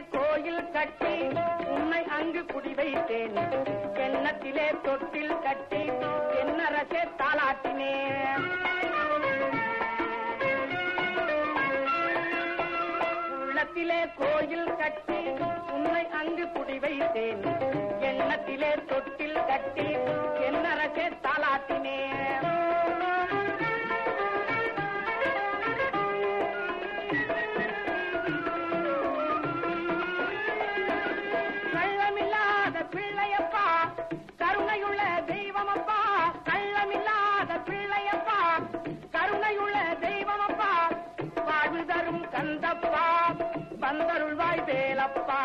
கோயில் கட்டி உன்னை அங்கு குடி வைத்தேன். எண்ணத்திலே தொட்டில் கட்டி என்னரசே தாளாட்டினேன். உள்ளத்திலே கோயில் கட்டி உன்னை அங்கு குடி வைத்தேன். எண்ணத்திலே தொட்டில் கட்டி என்னரசே தாளாட்டினேன். வேலப்பா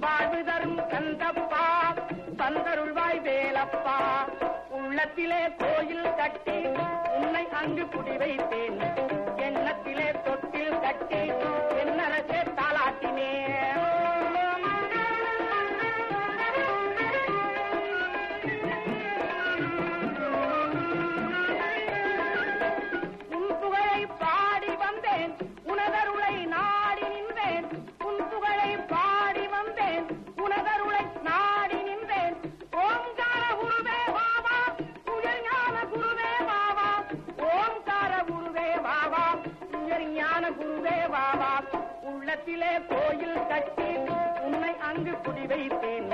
வாழ்வு தரும் கந்தப்பா தந்தருள்வாய் வேலப்பா. உள்ளத்திலே கோயில் கட்டி உன்னை அங்கு குடி வைத்தேன். எண்ணத்திலே கோயில் கட்டி உன்னை அங்கு குடி வைத்தேன்.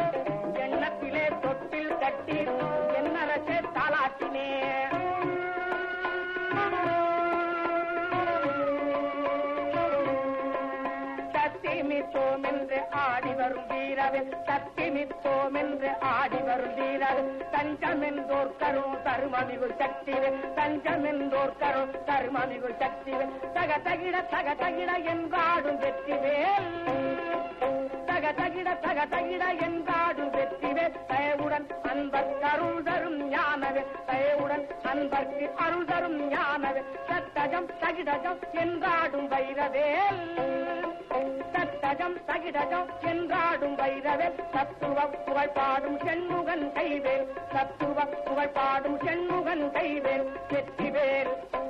எண்ணத்திலே தொட்டில் கட்டி தத்திமித்தோம் என்று ஆடி வரும் வீரவில் தத்திமித்தோம் என்று ஆடி வரும் வீரவில் தஞ்சமென்றோர் கரும் தருமமிகு சக்திவில் தஞ்சமென்றோர் கரும் தருமமிகு சக்திவில். தக தகிட தக தகிட என்றாடும் வெற்றிவேல். தக தகிட தக தகிட என்றாடும் வெற்றிவேல். தயவுடன் அன்பர் கருள் தரும் ஞானவே தயவுடன் அன்பர்க்கு அருள் தரும் ஞானவே சத்தஜம் தகிடஜம் என்றாடும் வைரவேல். தத்தஜம் தகிடஜம் என்றாடும் வைரவேல் தத்துவ புகழ் பாடும் செண்முகன் கைவேல். தத்துவ புகழ் பாடும் செண்முகன் கைவேல். வெற்றிவேல் சீரவேல்